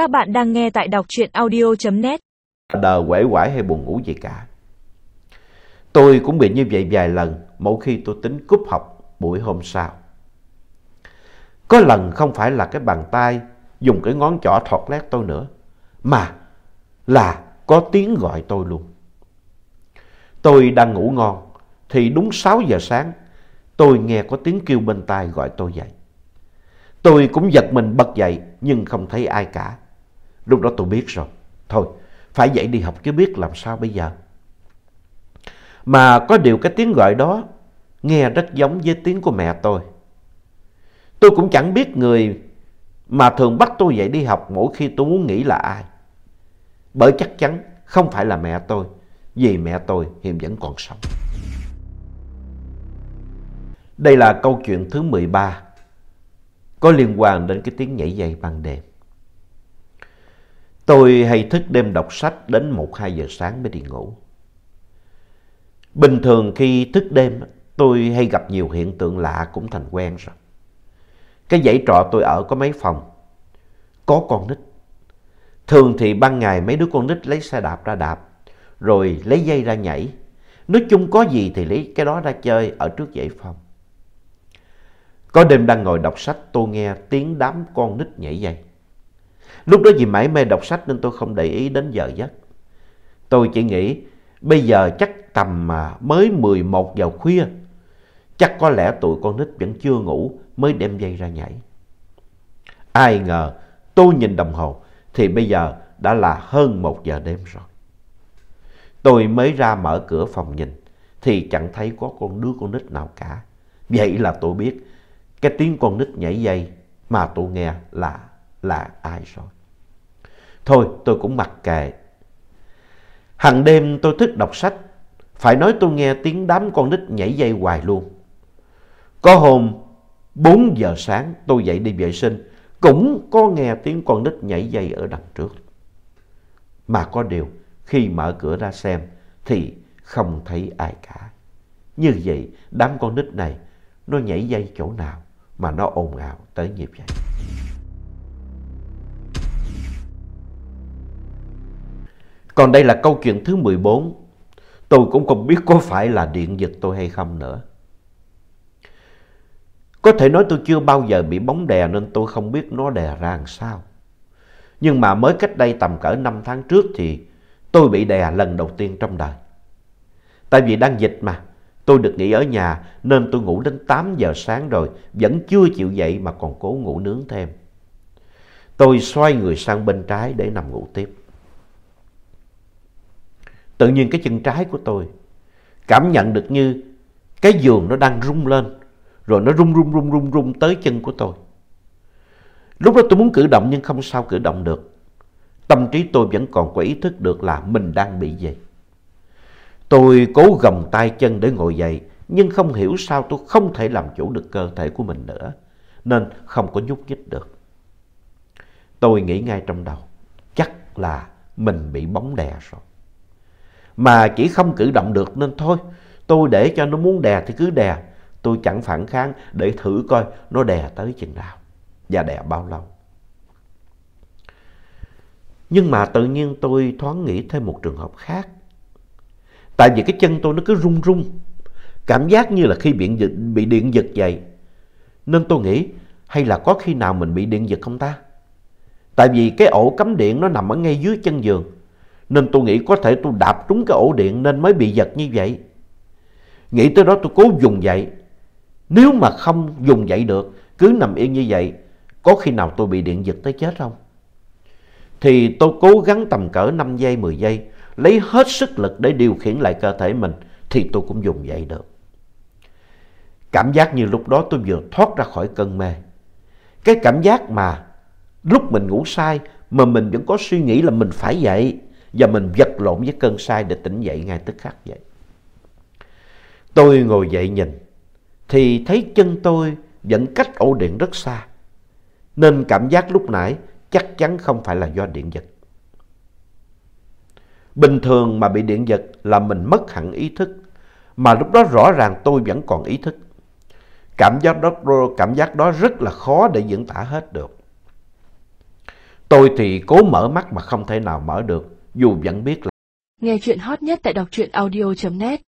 Các bạn đang nghe tại đọc truyện audio.net. Đờ quể quải hay buồn ngủ gì cả. Tôi cũng bị như vậy vài lần mỗi khi tôi tính cúp học buổi hôm sau. Có lần không phải là cái bàn tay dùng cái ngón trỏ thọt lét tôi nữa, mà là có tiếng gọi tôi luôn. Tôi đang ngủ ngon, thì đúng 6 giờ sáng, tôi nghe có tiếng kêu bên tai gọi tôi dậy. Tôi cũng giật mình bật dậy nhưng không thấy ai cả. Lúc đó tôi biết rồi, thôi phải dậy đi học chứ biết làm sao bây giờ. Mà có điều cái tiếng gọi đó nghe rất giống với tiếng của mẹ tôi. Tôi cũng chẳng biết người mà thường bắt tôi dậy đi học mỗi khi tôi muốn nghĩ là ai. Bởi chắc chắn không phải là mẹ tôi, vì mẹ tôi hiện vẫn còn sống. Đây là câu chuyện thứ 13, có liên quan đến cái tiếng nhảy dây ban đêm. Tôi hay thức đêm đọc sách đến 1-2 giờ sáng mới đi ngủ. Bình thường khi thức đêm, tôi hay gặp nhiều hiện tượng lạ cũng thành quen rồi. Cái dãy trọ tôi ở có mấy phòng, có con nít. Thường thì ban ngày mấy đứa con nít lấy xe đạp ra đạp, rồi lấy dây ra nhảy. Nói chung có gì thì lấy cái đó ra chơi ở trước dãy phòng. Có đêm đang ngồi đọc sách tôi nghe tiếng đám con nít nhảy dây. Lúc đó vì mãi mê đọc sách nên tôi không để ý đến giờ giấc. Tôi chỉ nghĩ, bây giờ chắc tầm mà mới 11 giờ khuya. Chắc có lẽ tụi con nít vẫn chưa ngủ, mới đem dây ra nhảy. Ai ngờ, tôi nhìn đồng hồ, thì bây giờ đã là hơn một giờ đêm rồi. Tôi mới ra mở cửa phòng nhìn, thì chẳng thấy có con đứa con nít nào cả. Vậy là tôi biết, cái tiếng con nít nhảy dây mà tôi nghe là là ai rồi. Thôi tôi cũng mặc kệ. Hằng đêm tôi thức đọc sách, phải nói tôi nghe tiếng đám con nít nhảy dây hoài luôn. Có hôm 4 giờ sáng tôi dậy đi vệ sinh, cũng có nghe tiếng con nít nhảy dây ở đằng trước. Mà có điều, khi mở cửa ra xem thì không thấy ai cả. Như vậy, đám con nít này nó nhảy dây chỗ nào mà nó ồn ào tới như vậy. Còn đây là câu chuyện thứ 14. Tôi cũng không biết có phải là điện giật tôi hay không nữa. Có thể nói tôi chưa bao giờ bị bóng đè nên tôi không biết nó đè ra làm sao. Nhưng mà mới cách đây tầm cỡ 5 tháng trước thì tôi bị đè lần đầu tiên trong đời. Tại vì đang dịch mà, tôi được nghỉ ở nhà nên tôi ngủ đến 8 giờ sáng rồi, vẫn chưa chịu dậy mà còn cố ngủ nướng thêm. Tôi xoay người sang bên trái để nằm ngủ tiếp. Tự nhiên cái chân trái của tôi cảm nhận được như cái giường nó đang rung lên, rồi nó rung rung rung rung rung tới chân của tôi. Lúc đó tôi muốn cử động nhưng không sao cử động được. Tâm trí tôi vẫn còn có ý thức được là mình đang bị gì. Tôi cố gồng tay chân để ngồi dậy, nhưng không hiểu sao tôi không thể làm chủ được cơ thể của mình nữa, nên không có nhúc nhích được. Tôi nghĩ ngay trong đầu, chắc là mình bị bóng đè rồi. Mà chỉ không cử động được nên thôi, tôi để cho nó muốn đè thì cứ đè. Tôi chẳng phản kháng để thử coi nó đè tới chừng nào và đè bao lâu. Nhưng mà tự nhiên tôi thoáng nghĩ thêm một trường hợp khác. Tại vì cái chân tôi nó cứ run run, cảm giác như là khi bị, bị điện giật vậy. Nên tôi nghĩ hay là có khi nào mình bị điện giật không ta? Tại vì cái ổ cắm điện nó nằm ở ngay dưới chân giường. Nên tôi nghĩ có thể tôi đạp trúng cái ổ điện nên mới bị giật như vậy. Nghĩ tới đó tôi cố dùng dậy. Nếu mà không dùng dậy được, cứ nằm yên như vậy, có khi nào tôi bị điện giật tới chết không? Thì tôi cố gắng tầm cỡ 5 giây, 10 giây, lấy hết sức lực để điều khiển lại cơ thể mình, thì tôi cũng dùng dậy được. Cảm giác như lúc đó tôi vừa thoát ra khỏi cơn mê. Cái cảm giác mà lúc mình ngủ sai mà mình vẫn có suy nghĩ là mình phải dậy và mình vật lộn với cơn say để tỉnh dậy ngay tức khắc vậy. Tôi ngồi dậy nhìn thì thấy chân tôi vẫn cách ổ điện rất xa. Nên cảm giác lúc nãy chắc chắn không phải là do điện giật. Bình thường mà bị điện giật là mình mất hẳn ý thức. Mà lúc đó rõ ràng tôi vẫn còn ý thức. Cảm giác đó, cảm giác đó rất là khó để diễn tả hết được. Tôi thì cố mở mắt mà không thể nào mở được, dù vẫn biết là Nghe chuyện hot nhất tại đọc truyện audio.net